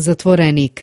zatvorenik.